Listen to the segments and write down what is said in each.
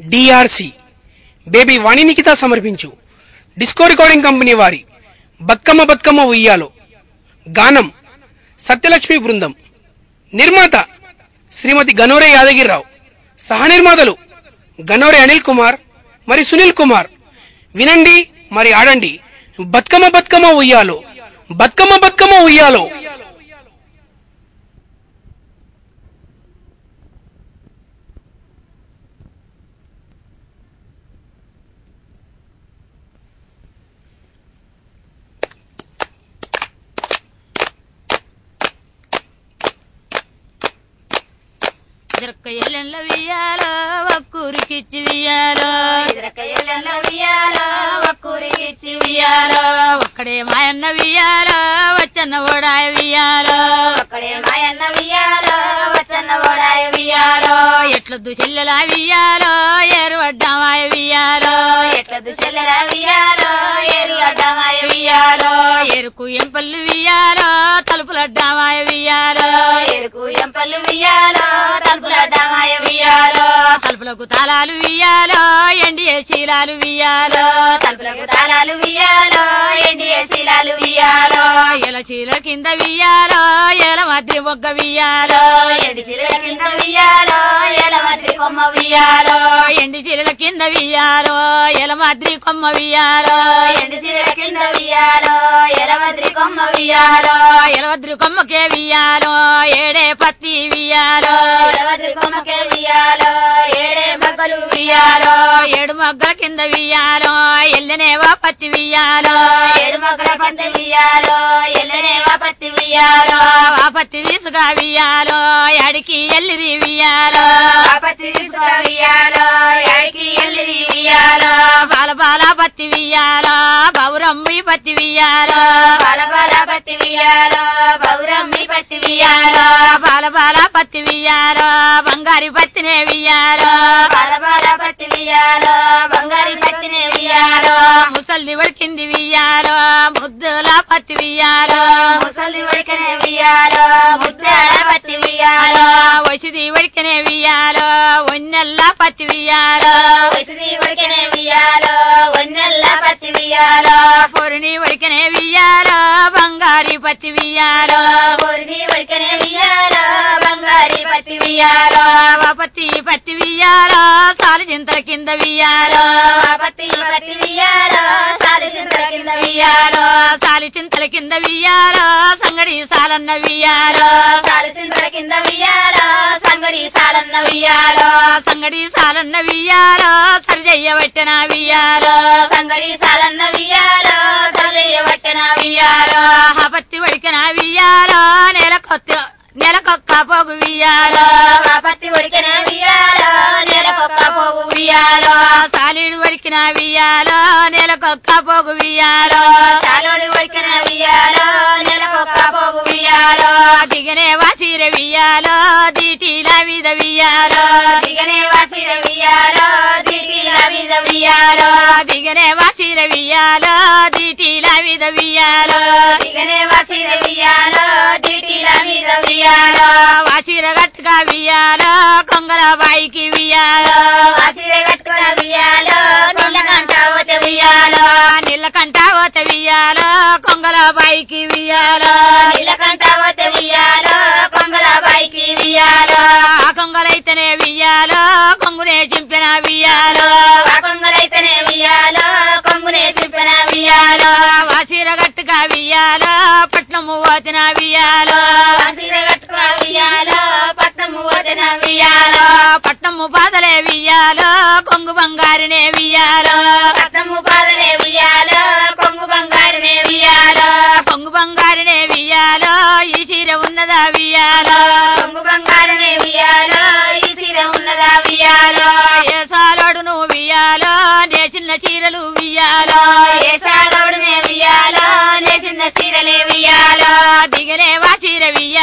DRC baby వాణి నిఖిత సమర్పించు. Disco recording company వారి. బతుకమ్మ బతుకమ్మ ఉయ్యాలో. గానం. సత్యలక్ష్మి బృందం. నిర్మాత. శ్రీమతి గనోరే యాదగిరిరావు. సహనిర్మాతలు గనోరే అనిల్ కుమార్ మరి సునీల్ కుమార్. వినండి మరి ఆడండి. బతుకమ్మ బతుకమ్మ ఉయ్యాలో. బతుకమ్మ బతుకమ్మ ఉయ్యాలో. ఇదరక్క ఎల్లెండ్ల వియ్యాలో ఒక్కూరికిచ్చి వియ్యాలో. ఇదరక ఎల్లెల్ల వియ్యాలో ఒక్కూరికిచ్చి వియ్యాలో. ఒక్కడే మాయన్న వియ్యాలో వచ్చన్న ఓడాయ వియ్యాలో. ఒక్కడే మాయన్న వియ్యాలో వచ్చన్న ఓడాయ వియ్యాలో. ఎట్లొద్దు చెల్లెల వియ్యాలో ఏరువడ్డామాయ వియ్యాలో. ఎట్లదు చెల్లెల వియ్యాలో వియ్యాలో. ఎరుకు ఎంపల్లి వియ్యాలో తలుపులడ్డామాయ వియ్యాలో. ఎరుకు ఎంపల్లు వియ్యాలో తలుపుల అడ్డమాయ వియ్యాలో. తలుపులకు తాళాలు వియ్యాలో ఎండి శీలాలు వియ్యాలో. తలుపులకు తాళాలు వియ్యాలో ఎండియ శీలాలు వియ్యాలో. ఎల చీల కింద వియ్యాలో ఎల మధ్య మొగ్గ వియ్యాలో. ఎండి శీల కింద వియ్యాలో ఎల మధ్య కొమ్మ వియ్యాలో ఎండి చీరల కింద వియ్యాలో ఎల మద్రి కొమ్మ వియ్యాలో. ఎండి శీల కింద వియ్యాలో ఎల మధ్య కొమ్మ వియ్యాలో. ఎలవద్రి కొమ్మకే వియ్యాలో ఏడే పత్తి వియ్యాలో. ఎల మధ్య కొమ్మకే వియ్యాలో ఏడే మగ్గలు వియ్యాలో. ఏడు మొగ్గల కింద వియ్యాలో ఎల్లనేవా పత్తి వియ్యాలో. ఏడు మొగ్గల పంట వియ్యాలో ఎల్లనేవా పత్తి వియ్యాలో. ఆ పత్తి తీసుగా వియ్యాలో ఎడికి ఎల్లిరి వియ్యాలో. ఆ పత్తి తీసుక ఎడికి యాడికి ఎల్లిరి బాల పత్తి వియ్యాలో బౌరమ్మి పత్తి వియ్యాలో బాల బాల పత్తి వియ్యాలో బౌరమ్మి పత్తి వియ్యాలో బాల బాల పత్తి వియ్యాలో బంగారి పత్తినే వియ్యాలో బాల బాల పత్తి వియ్యాలో బంగారి పత్తినే వియ్యాలో ముసల్ది వడికింది వియ్యాలో ముద్దుల పత్తి వియ్యాలో ముసలి ఉడికనే వియ్యాలో ముద్దాడ పత్తి వియ్యాలో వసిది వడికనే వియ్యాలో ఒన్నెల్ల పత్తి వియ్యాలో వసిది ఉడికనే వియ్యాలో వన్నెల్ల పత్తి వియ్యాలో. పొరిని వడికనే వియ్యాలో బంగారి పత్తి వియ్యాలో. పొరిని ఉడికనే వియ్యాలో బంగారి పత్తి వియ్యాలో. పత్తి పత్తి వియ్యాలో సాలి చింతల కింద వియ్యాలో. పత్తి పత్తి వియ్యాలో సాలి చింతల కింద వియ్యాలో కింద సంగడి సాలన్న వియ్యాలో. సాలి చింతల కింద వియ్యాలో సంగడి సాలన్న వియ్యాలో. సంగడి సాలన్న వియ్యాలో సరిజయ్య పట్టిన వియ్యాలో. సంగడి సాలన్న వియ్యాలో సల్లయ్య పట్టణ వియ్యాలో. ఆ పత్తి వడికిన వియ్యాలో నెల కొత్త నెలకొక్క పోగు వియ్యాలో. ఆ పత్తి ఉడికిన వియ్యాలో నెలకొక్క పోగు వియ్యాలో సాలీడు వడికిన వియ్యాలో నెలకొక్క పోగు వియ్యాలో చాలోడి ఉడికిన వియ్యాలో నెలకొక్క పోగు వియ్యాలో దిగనే వాసిర వియ్యాలో దీటిల మీద వియ్యాలో దిగనే వాసిర వియ్యాలో దిటిల మీద వియ్యాలో దిగనే వాసిర వియ్యాలో దీటిల మీద వియ్యాలో దిగనే వాసిర వియ్యాలో దిటిల మీద వియ్యాలో వాసిర వియాలో కొంగల బాయికి వియాలో వాసిర వియాలో వియ్యాలో నీళ్ళకంట పోతే వియ్యాలో నీళ్ళకంట ఓత వియ్యాలో కొంగల బాయికి వియాలో నీళ్ళకంట పోతే వియాలో కొంగల బాయికి వియాలో ఆ కొంగలైతేనే వియాలో కొంగునే చింపిన వియాలో వియ్యాలో? పట్నము ఓతిన వియ్యాలో? కట్టుకున్న వియ్యాలో? పట్నము పోతేన వియ్యాలో? పట్నము బాధలే వియ్యాలో? కొంగు బంగారునే వియ్యాలో? పట్నము పాదనే వియ్యాలో? కొంగు బంగారునే వియ్యాలో? కొంగు బంగారునే వియ్యాలో? ఈ చీర ఉన్నదా వియ్యాలో? కొంగు బంగారునే వియ్యాలో? ఈ సీర ఉన్నదా వియ్యాలో? ఏ సాలోడు నువ్వు వియ్యాలో? నే చిన్న చీరలు వియ్యాలో? ఏ సాగవుడునే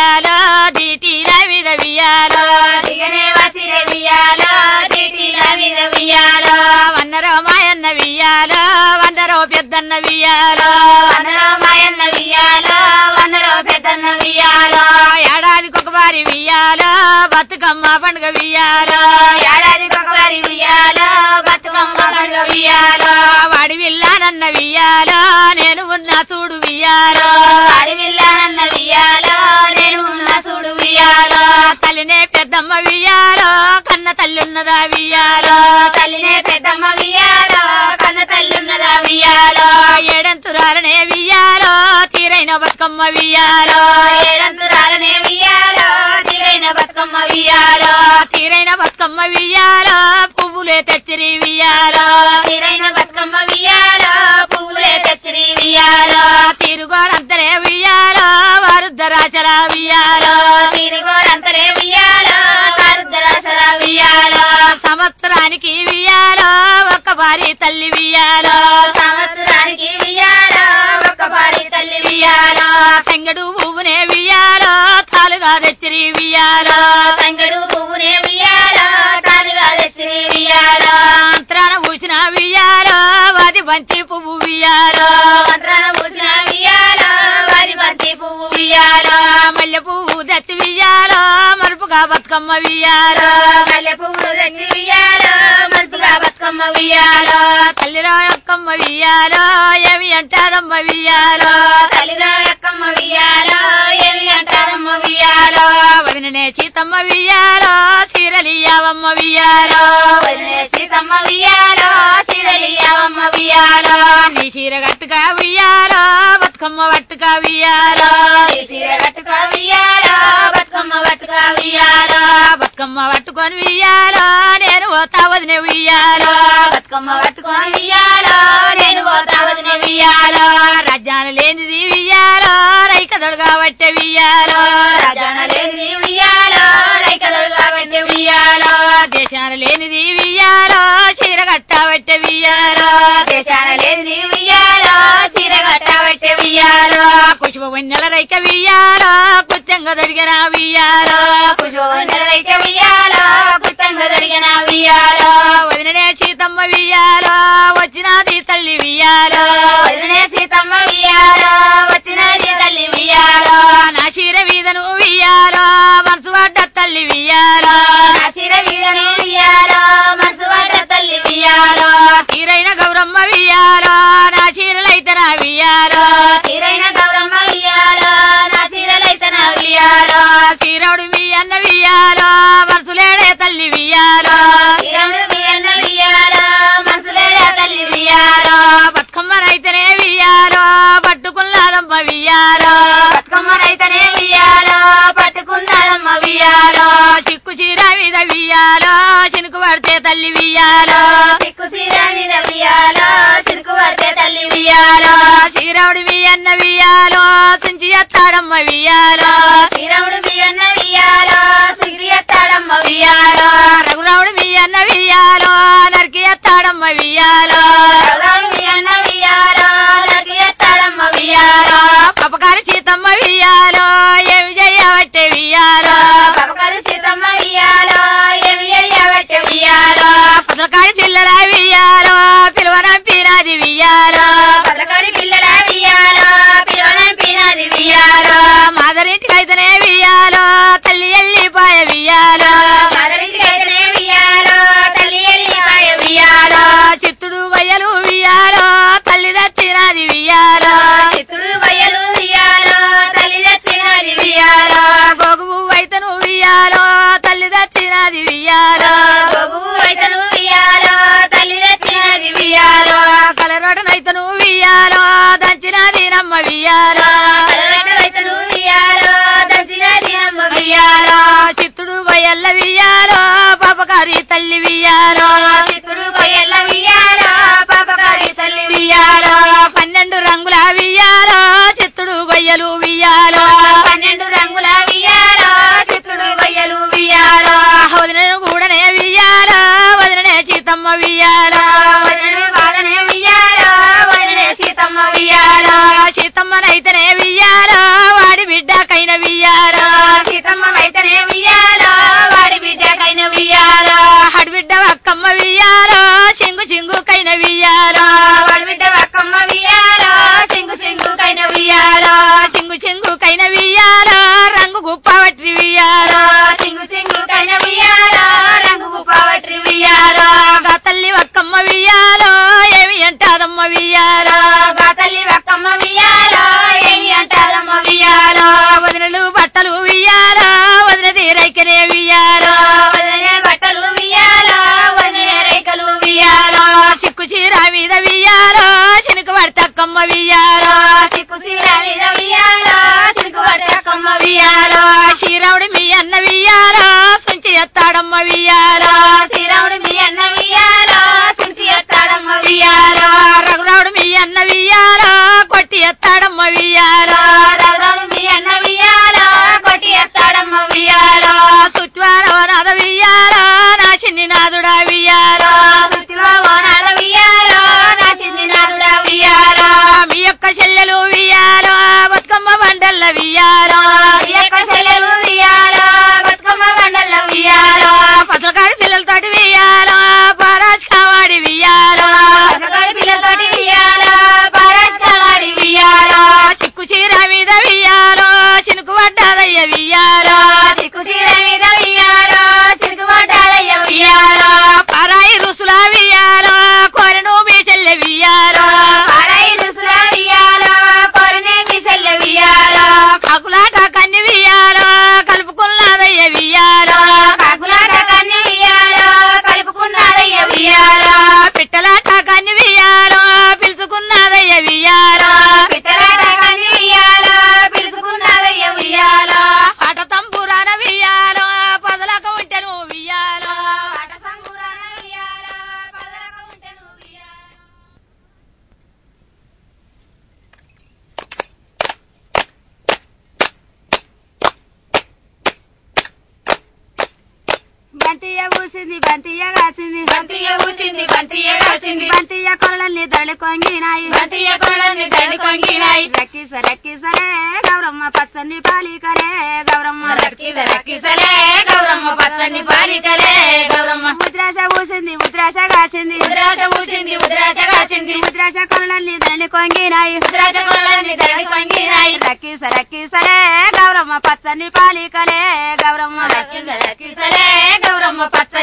రవియాలో దిటి రవి రవియాలో దిగనేవాసి రవియాలో దిటి రవి రవియాలో వన్నరో మాయన్న వియాలో వందరో పెద్దన్న వియాలో. వందరో మాయన్న వియాలో వందరో పెద్దన్న వియాలో. ఏడాదికి ఒకసారి వియాలో బతుకమ్మ పండుగ వియాలో. ఏడాదికి ఒకసారి వియాలో బతుకమ్మ పండుగ వియాలో. వాడి విల్లానన్న వియాలో నేను ఉన్న చూడు వియాలో. వాడి తల్లున్నదా తల్లినే పెద్దమ్మ వియ్యాలో? కన్న తల్లున్నదా వియ్యాలో? ఏడంతురాలనే వియ్యాలో? తీరైన బతుకమ్మ వియ్యాలో? ఏడంతురాలనే వియ్యాలో? తీరైన బతుకమ్మ వియ్యాలో? తీరైన బతుకమ్మ వియ్యాలో? పువ్వులే తెచ్చిరి వియ్యాలో? తీరైన బతుకమ్మ వియ్యాలో? పువ్వులే తెచ్చిరి వియ్యాలో? తిరుగోరంతలే వియ్యాలో? సంవత్సరానికి వియ్యాలో? ఒక్క భారీ తల్లి వియ్యాలో? సంవత్సరానికి వియ్యాలో? ఒక్క పారి తల్లి వియ్యాలో? తంగడు పువ్వునే వియ్యాలో? తాలుగా తెచ్చిరి వియ్యాలో? తంగడు పువ్వునే వియ్యాలో? తానుగా తెచ్చిరి వియ్యాలో? అంతరాన పూసిన వియ్యాలో? వాది బంతి పువ్వు వియ్యాలో? మంత్రాన పూసిన వియ్యాలో? వారి బంతి పువ్వు వియ్యాలో? మల్లె పువ్వు తెచ్చి వియ్యాలో? మరుపుగా బతుకమ్మ వియ్యాలో మల్లె పువ్వు తెచ్చి వియ్యాలో మంచుగా బతుకమ్మ వియ్యాలో తల్లిలో యొక్కమ్మ వియ్యాలో ఏమి అంటారమ్మ వియ్యాలో తల్లిలో ఎక్కమ్మ వియ్యాలో ఏమి అంటారమ్మ వియ్యాలో వదిననే సీతమ్మ వియ్యాలో చీరలియ్యావమ్మ వియ్యాలో వదిలే సీతమ్మ వియ్యాలో సిరలియావమ్మ వియ్యాలో నీ చీర గట్టుగా వియ్యాలో బతుకమ్మ వట్టుగా వియ్యాలో ఈ సీర కట్టుకో వియ్యాలో వియ్యాలో బతుకమ్మ పట్టుకొని వియ్యాలో నేను పోతా వదిన వియ్యాలో. బతుకమ్మ పట్టుకొని వియ్యాలో నేను పోతా వదిన వియ్యాలో. రాజ్యాన లేనిది వియ్యాలో రైక దొడగా పట్టే వియ్యాలో. రాజాన లేనిది వియ్యాలో రైకదొడు కాబట్టి వియ్యాలో. దేశాన లేనిది వియ్యాలో చీర కట్ట పట్టే వియ్యాలో. దేశాన లేనిది వియ్యాలో సీర కట్టబట్టే వియ్యాలో. కుషుభ వన్నెల రైక వియ్యాలో కుత్తంగా జరిగిన వదిననే సీతమ్మ వియ్యాలో వచ్చినది తల్లి వియ్యాలో వదిలనే సీతమ్మ వియ్యాలో వచ్చినది తల్లి వియ్యాలో నా చీర వీధను వియ్యాలో మనసు పడ్డ తల్లి వియ్యాలో నా శిర వియ్యాలో మనసు పడ్డ తల్లి వియ్యాలో తీరైన గౌరమ్మ వియ్యాలో నా చీరలైతే నా వియ్యాలో తీరైన వియ్యాలో? చీరవుడు మీ అన్న వియ్యాలో? మనసులేడే తల్లి వియ్యాలో? తీరముడు మీ అన్న వియ్యాలో? మనసులేడా తల్లి వియ్యాలో? బతుకమ్మనైతేనే వియ్యాలో? పట్టుకున్నాదమ్మ వియ్యాలో? బతుకమ్మనైతేనే వియ్యాలో? పట్టుకున్నదమ్మ వియ్యాలో? చిక్కు చీర మీద వియ్యాలో? చినుకు పడితే తల్లి వియ్యాలో? సిక్కు సీర మీద వియ్యాలో? సిరుకు పడితే తల్లి వియ్యాలో? చీరవుడు అన్న వియ్యాలో సించి ఎత్తాడమ్మ వియ్యాలో. శ్రీరాముడు మీ అన్న వియ్యాలో సుగిరి ఎత్తాడమ్మ వియ్యాలో. చిత్తుడు పాపకారి తల్లి వియ్యాలో చిత్తుడు గొయ్యల పాపకారి తల్లి వియ్యాలో పన్నెండు రంగుల వియ్యాలో చిత్తుడు గొయ్యలు వియ్యాలో. పన్నెండు రంగుల వియ్యాలో చిత్తుడు గొయ్యలు వియ్యాలో వదినను కూడనే వియ్యాలో వదిననే సీతమ్మ వియ్యాలో. వదినని వాడనే వియ్యాలో వదినే సీతమ్మ వియ్యాలో సీతమ్మనైతేనే వియ్యాలో వాడి బిడ్డకైన వియ్యాలో. సీతమ్మ వైతనే వియ్యాలో. అక్కమ్మ వియ్యాలో సింగు సింగుకైన వియ్యాలో. వాడి బిడ్డ అక్కమ్మ వియ్యాలో సింగు సింగుకైన వియ్యాలో. సింగు సింగుకైన వియ్యాలో రంగు గుప్పవట్రి వియ్యాలో. సింగు సింగుకైన వియ్యాలో రంగు గుప్పవట్రి వియ్యాలో. గా తల్లి ఒక్కమ్మ వియ్యాలో ఏమి అంటాదమ్మ వియ్యాలో. గా తల్లి బక్కమ్మ వియ్యాలో ఏమి అంటారమ్మ వియ్యాలో. వదినలు బట్టలు వియ్యాలో వదిన తీరైకనే వియ్యాలో. సిక్కు చీర మీద వియ్యాలో? శనుకు పడతక్కమ్మ వియ్యాలో? సిక్కు సీర మీద వియ్యాలో? సిక్కు పడకమ్మ వియ్యాలో? శ్రీరాముడు మీ అన్న వియ్యాలో? సుంచి ఎత్తాడమ్మ వియ్యాలో? శ్రీరాముడు మీ అన్న వియ్యాలో? సించి ఎత్తాడమ్మ వియ్యాలో? రఘురాముడు మీ అన్న వియ్యాలో? కొట్టి ఎత్తాడమ్మ వియ్యాలో? రఘురాముడు మీ అన్న వియ్యాలో? కొట్టి ఎత్తాడమ్మ వియ్యాలో? మీ యొక్క చెల్లెలు వియ్యాలో బతుకమ్మ బండల్ల వియ్యాలో. ఈ యొక్క చెల్లెలు వియ్యాలో బతుకమ్మ బండల్లో వియ్యాలో.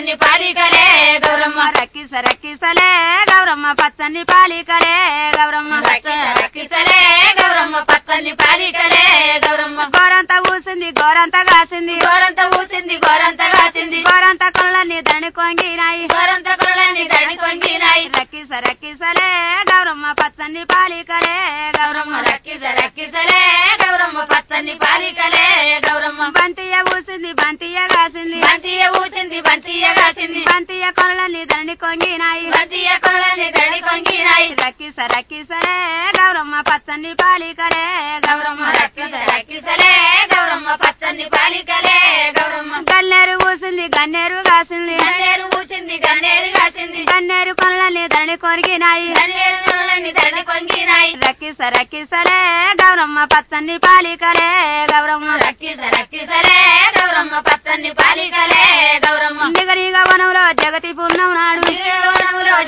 పచ్చని పాలికలే గౌరమ్మ రక్కిస రక్కిసలే గౌరమ్మ పచ్చని పాలికలే గౌరమ్మ రక్కిస రక్కిసలే గౌరమ్మ పచ్చని పాలికలే గౌరమ్మ గోరంత పూసింది గోరంత కాసింది. గోరంత ఊసింది గోరంత కాసింది. గోరంత కొరలన్నీ దళి కొంగినాయి. గోరంత కొడని దండి కొంగినాయి. రక్కిస రక్కిసలే పచ్చని పాలికలే గౌరమ్మ రక్కిస రక్కిసలే గౌరమ్మ పచ్చని పాలికలే గౌరమ్మ. బంతియ్య పూసింది బంతియ్య కాసింది. బంతియ ఊసింది బంతియ కాసింది. బంతియ్య కొనలని దండి కొంగినాయి. బంతియ కొడని దండి కొంగినాయి. రక్కిస రక్కిసలే గౌరమ్మ పచ్చని పాలికలే గౌరమ్మ. రక్కిస రక్కిసలే గౌరమ్మ పచ్చని పాలికలే గన్నేరు పూసింది గన్నేరు కాసింది. గన్నేరు ఊచింది గన్నేరు కాసింది. గన్నేరు కొనలని దండి కొరిగినాయి గన్నేరు కొడని దండి కొంగినాయి రక్కిస రక్కిసలే గౌరమ్మ పచ్చని పాలికలే గౌరమ్మ. రక్కిస రక్కిసలే గౌరమ్మ పచ్చని పాలికలే గౌరమ్మ. నిగరిగ వనంలో జగతి పుణ్యం నాడు.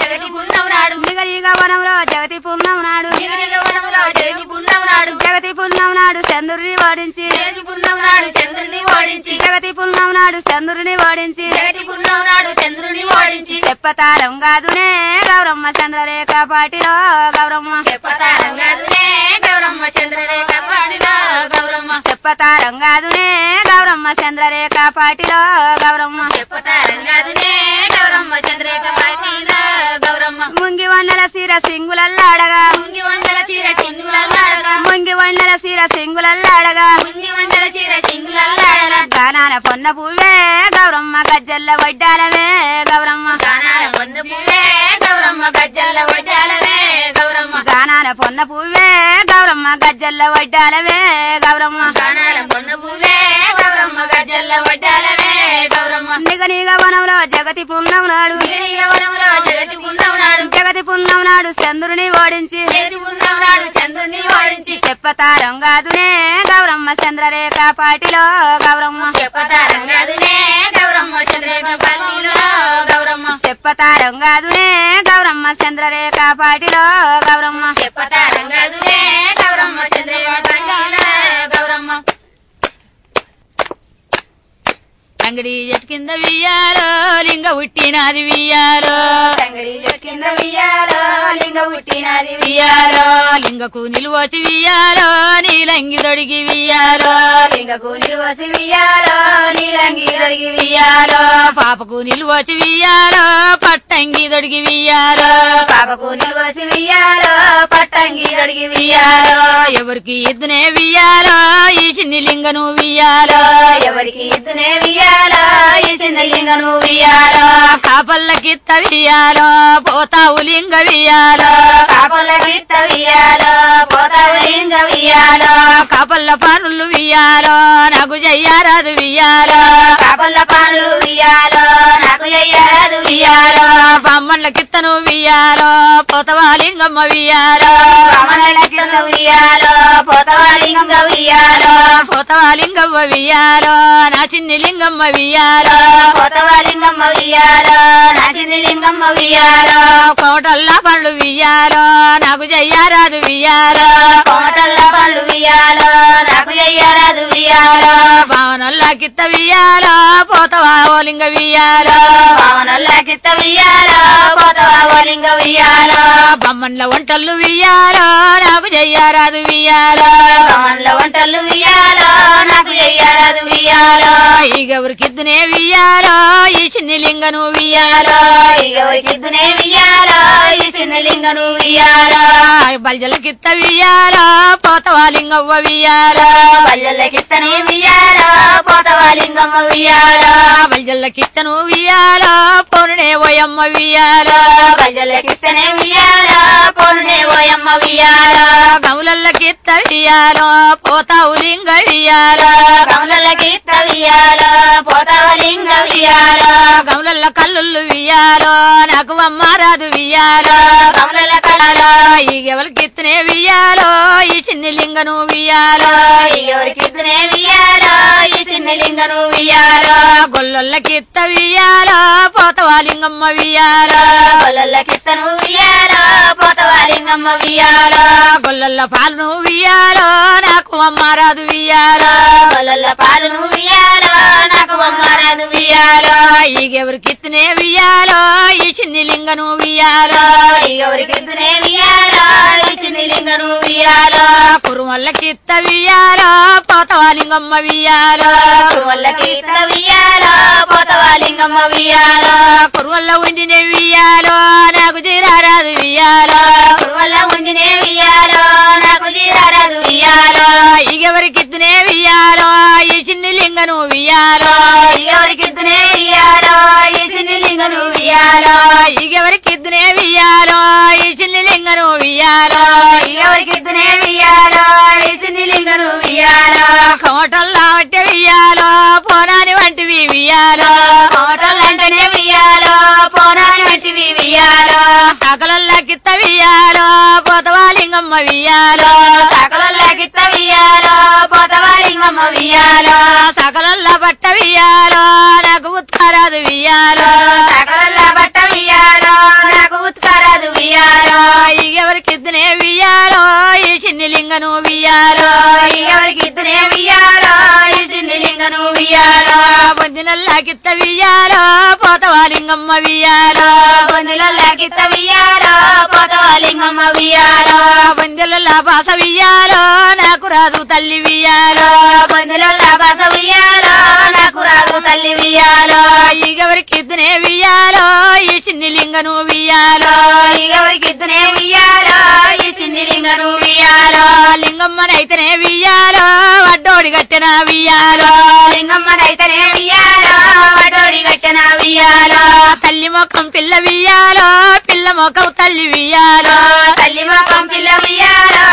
జగతి పుణ్యం నాడు. నిగరిగ వనంలో జగతి పుణ్యం నాడు. నిగరిగ వనములో జగతి పుణ్యం నాడు. జగతి పుణ్యం నాడు చంద్రుని ఓడించి. జగతి పుణ్యం నాడు చంద్రుని ఓడించి. జగతి పుణ్యం నాడు చంద్రుని ఓడించి. పుణ్యం నాడు చంద్రుని ఓడించి. చెప్పతారం కాదునే గౌరమ్మ చంద్రరేఖ పాటిలో గౌరమ్మ. చెప్పతారం కాదులే గౌరమ్మ చంద్రరేఖ పాడిలో గౌరమ్మ. చెప్పతారం కాదునే గౌరమ్మ చంద్రరేఖ పాటిలో గౌరమ్మ. చెప్పతారం సింగులల్లాడగా చీర సింగులల్లాడగా గానాన పొన్న పువ్వే గౌరమ్మ గజ్జల్ల వడ్డాలమే గౌరమ్మ. పొన్న పువ్వే గౌరమ్మ గజ్జల్ల వడ్డాలమే గౌరమ్మ. గానాన పొన్న పువ్వే గౌరమ్మ గజ్జల్ల వడ్డాలమే గౌరమ్మ. గానాల పొన్న పువ్వే గౌరమ్మ గజ్జల్ల వడ్డాలమే గౌరమ్మ. నిగ నిగ వనంలో జగతి పుణ్యం నాడు. వనములో జగతి పుణ్యం నాడు జగతి పుణ్యం నాడు చంద్రుని ఓడించి. నాడు చంద్రుని ఓడించి. చెప్పతారం కాదునే గౌరమ్మ చంద్రరేఖ పాటిలో గౌరమ్మ. చెప్పతారం కాదులే గౌరమ్మ చంద్రరేఖ పాడిలో గౌరమ్మ. చెప్పతారం కాదునే గౌరమ్మ చంద్రరేఖ పాటిలో గౌరమ్మ. చెప్పతారం కాదులే గౌరమ్మ చంద్రరేఖ పాడిలో గౌరమ్మ తంగడి చెట్టు కింద వియ్యాలో లింగ ఉట్టినాది వియ్యాలో. తంగడి కింద వియ్యాలో లింగ పుట్టినది వియ్యాలో. లింగకు నిలువచి వియ్యాలో నీలంగి దొడిగి వియ్యాలో. పాపకు నిలువచి వియ్యాలో. పట్టంగి దొడిగి వియ్యాలో. పాపకు నిలవసి వియ్యాలో పట్టంగి దొడిగి వియ్యాలో. ఎవరికి ఇద్దనే వియ్యాలో ఈ చిన్ని లింగను వియ్యాలో. ఎవరికి ఇద్దనే వియ్యాలో ఈ చిన్న లింగను వియ్యాలో. కాపల్లకిత్త వియ్యాలో పోతావు లింగ వియ్యాలో. కాపల గిత్త వియ్యాలో పోతావు లింగ వియ్యాలో. కాపల్ల పనులు వియ్యాలో నాకు చెయ్యారాదు వియ్యాలో. కాపల పానులు వియ్యాలో నాకు అయ్యాదు వియ్యాలో. బొమ్మల కిత్తను వియ్యాలో పోతవా లింగమ్మ వియ్యాలో రమణ గిత్తను వియ్యాలో పోతావా లింగ వియ్యాలో పోతవా లింగమ్మ వియ్యాలో నా చిన్ని లింగమ్మ వియ్యాలో పోతావా లింగమ్మ వియ్యాలో నా చిన్ని లింగమ్మ వియ్యాలో కోటల్లా పండ్లు వియ్యాలో నాకు చెయ్యారాదు వియ్యాలో కోటల్ల పండ్లు వియ్యాలో నాకు అయ్యారాదు వియ్యాలో భావనల్లా కిత్త వియ్యాలో పోతవా ఓ లింగ వియ్యాలో పవనల్లాకిస్త వియ్యాలో పోతావా ఓ లింగ వియ్యాలో? బొమ్మన్ల వంటలు వియ్యాలో? నాకు చెయ్యారాదు వియ్యాలో? పవన్ల వంటలు వియ్యాలో? నాకు అయ్యారాదు వియ్యాలో? ఈగెవరికిద్దునే వియ్యాలో? ఈ చిన్ని లింగను వియ్యాలో? ఎవరికిద్దునే వియ్యాలో? ఈ చిన్న లింగను వియ్యాలో? బల్జలకిత్త వియ్యాలో? పోతవా లింగవ్వ వియ్యాలో? పల్లెల్లకిస్తనే వియ్యాలో? పోతావా లింగమ్మ వియ్యాలో? బల్జల్లకిత్తను వియ్యాలో? పోనునే ఓయమ్మ వియ్యాలో? పల్లెల్లకిస్తనే వియ్యాలో పోనునే ఓయమ్మ వియ్యాలో గౌలల్లకిత్త వియ్యాలో పోతావు లింగ వియ్యాలో కౌనలకిత్త వియ్యాలో పోతావు లింగ వియ్యాలో గౌలల్ల కల్లుళ్ళు వియ్యాలో నాకు అమ్మారాదు వియ్యాలో గౌలల్ల కళలో ఈ ఈగెవరికిత్తనే వియ్యాలో ఈ చిన్ని లింగను వియ్యాలో ఎవరికిద్దునే వియ్యాలో ఈ చిన్న లింగను వియ్యాలో గొల్లొల్లకిత్త వియ్యాలో? పోతవా లింగమ్మ వియ్యాలో? కొల్లకిస్తను వియ్యాలో? పోతావా లింగమ్మ వియ్యాలో? గొల్లొల్ల పాలను వియ్యాలో? నాకు అమ్మారాదు వియ్యాలో? కొల్ల పాలును వియ్యాలో? నాకు బొమ్మరాదు వియ్యాలో. ఈగెవరికిత్తనే వియ్యాలో? ఈ చిన్ని లింగను వియ్యాలో ఎవరికిద్దునే వియ్యాలో? ఈ చిన్న లింగను వియ్యాలో కురుమల్లకిత్త వియ్యాలో పోతవా లింగమ్మ వియ్యాలో. కొల్లకిత్త వియ్యాలో పోతావా లింగమ్మ వియ్యాలో. కురుమల్ల ఉండినే వియ్యాలో నాకు జీరారాదు వియ్యాలో. వల్ల ఉండినే వియ్యాలో నాకు జీరారాదు వియ్యాలో. ఈగెవరికిత్తనే వియ్యాలో ఈ చిన్ని లింగను వియ్యాలో ఎవరికిద్దునే వియ్యాలో ఈ చిన్న లింగను వియ్యాలో ఈగెవరికిద్దనే వియ్యాలో ఈ చిన్ని లింగను వియ్యాలో ఎవరికిద్దునే వియ్యాలో ఈ చిన్న లింగను వియ్యాలో కోటల్లా వట్టి వియ్యాలో పోనాని వంటివి వియ్యాలో కోటలంటనే వియ్యాలో పోనాని వంటివి వియ్యాలో సకలల్లా కిత్త వియ్యాలో పోతవా లింగమ్మ వియ్యాలో సకలకిత్త వియ్యాలో పోతవా లింగమ్మ వియ్యాలో సకలల్లా బట్ట వియ్యాలో నాకు ఉత్కరాదు వియ్యాలో. సకల బట్ట వియ్యాలో నాకు ఉత్కరాదు వియ్యాలో. ఈగెవరికిద్దనే వియ్యాలో ఈ చిన్ని లింగను వియ్యాలో. ఎవరికిద్దునే వియ్యాలో ఈ చిన్ని లింగను వియ్యాలో. పొద్దునల్లా కిత్త వియ్యాలో పోతవా లింగమ్మ వియ్యాలో. బొందులకిత్త వియ్యాలో పోతవా లింగమ్మ వియ్యాలో. బాస వియ్యాలో. తల్లి వియ్యాలో బొందుల బాస వియ్యాలో నాకు రాదు తల్లి వియ్యాలో. ఈగెవరికిద్దనే వియ్యాలో ఈ చిన్ని లింగను వియ్యాలో. ఎవరికిద్దునే వియ్యాలో ఈ చిన్ని లింగను వియ్యాలో. లింగమ్మనైతేనే వియ్యాలో వడ్డోడి గట్టిన వియ్యాలో. లింగమ్మనైతేనే వియ్యాలో వడోడి గట్టెన వియ్యాలో. తల్లి మొఖం పిల్ల వియ్యాలో పిల్ల మొఖం తల్లి వియ్యాలో. తల్లి మొఖం పిల్ల వియ్యాలో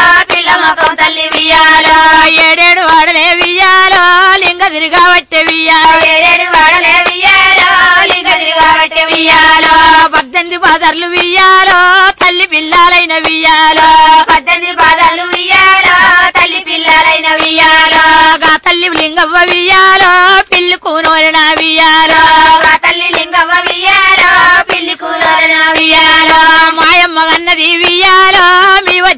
పిల్ల మొఖం తల్లి వియ్యాలో ఏడేడు వాడలే వియ్యాలో లింగ తిరిగా వట్టే వియ్యాలో. ఏడేడు వాడలే వియ్యాలో లింగ తిరిగాబట్టే వియ్యాలో. పద్దెనిమిది పాదర్లు వియ్యాలో తల్లి పిల్లాలైన వియ్యాలో. పద్దెనిమిది పాదాలు వియ్యాలో తల్లి పిల్లలైన వియ్యాలో. గా తల్లి లింగవ్వ వియ్యాలో పిల్లి కూనోరిన వియ్యాలో. ఆ తల్లి లింగవ్వ వియ్యాలో పిల్లి కూలన వియ్యాలో. మాయమ్మ అన్నది వియ్యాలో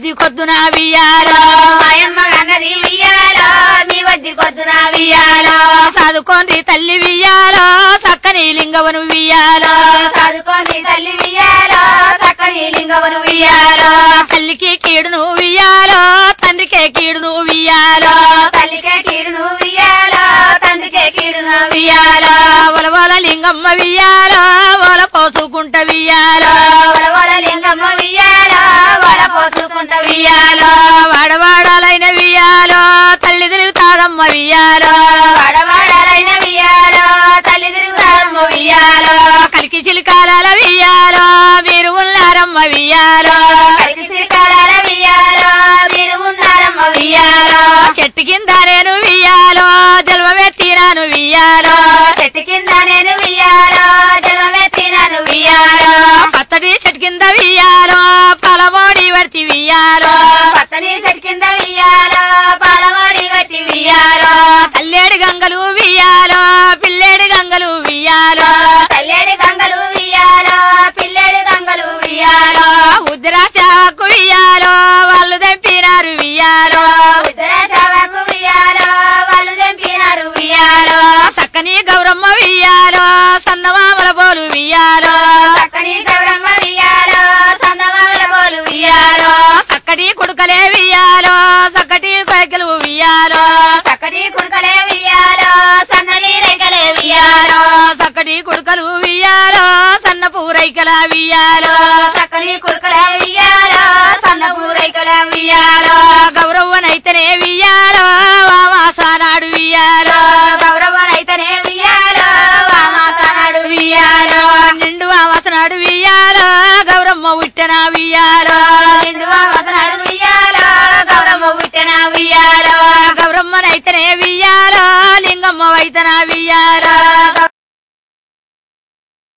వద్ది కొద్దున వియ్యాలో? మాయమ్మ అన్నది వియ్యాలో? మీ వద్ది కొద్దున వియ్యాలో? చదువుకోండి తల్లి వియ్యాలో? సక్కని లింగవను వియ్యాలో? చదువుకోండి తల్లి వియ్యాలో? చక్కని లింగమును వియ్యాలో? తల్లికి కీడును వియ్యాలో? తండ్రికే కీడును వియ్యాలో? తల్లికే కీడును వియ్యాలో? తండ్రికే కీడును వియ్యాలో? వలవల లింగమ్మ వియ్యాలో? వల పోసుకుంట వియ్యాలో? వడవడ లింగమ్మ వియ్యాలో? పోసుకుంట వియ్యాలో వాడవాడాలైన వియ్యాలో తల్లి తిరుగుతాదమ్మ వియ్యాలో. వడవడలైన వియ్యాలో తల్లి తిరుగుతారమ్మ వియ్యాలో. కలికి చిలికాల వియ్యాలో మీరు ఉన్నారమ్మ వియ్యాలో. కలికి శ్రీకారాల వియ్యాలో మీరు ఉన్నారమ్మ వియ్యాలో. చెట్టు కింద నేను వియ్యాలో జన్మమెత్తినాను వియ్యాలో. చెట్టు కింద నేను వియ్యాలో జలమెత్తినాను వియ్యాలో. పచ్చడి చెట్టు కింద వియ్యాలో పలమోడి వియ్యాలో పచ్చని చెట్టు కింద వియ్యాలో పాలవాడి గట్టి వియ్యాలో తల్లేడు గంగలు వియ్యాలో పిల్లేడు గంగలు వియ్యాలో తల్లేడు గంగలు వియ్యాలో పిల్లేడు గంగలు వియ్యాలో ఉద్రాశాకు వియ్యాలో వాళ్ళు తెంపినారు వియ్యాలో ఉత్తర శావకు వియ్యాలో వాళ్ళు తెంపినారు వియ్యాలో సక్కని గౌరమ్మ వియ్యాలో సన్నవామల పోలు వియ్యాలో సక్కని గౌరమ్మ వియ్యాలో చక్కటి కుడుకలే వియ్యాలో సన్నని రేఖలే వియ్యాలో సక్కటి కుడుకలు వియ్యాలో సన్న పూరైకల వియ్యాలో చక్కని కుడుకల వియ్యాలో సన్న పూరైకల వియ్యాలో గౌరవ్వనైతేనే వియ్యాలో వామాసానాడు వియ్యాలో గౌరవనైతేనే వియ్యాలో వామాసానాడు వియ్యాలో నిండు వామాసనాడు వియ్యాలో గౌరమ్మ ఉట్టెన వైతనే వియ్యారా లింగమ్మ వైతన వియ్యారా?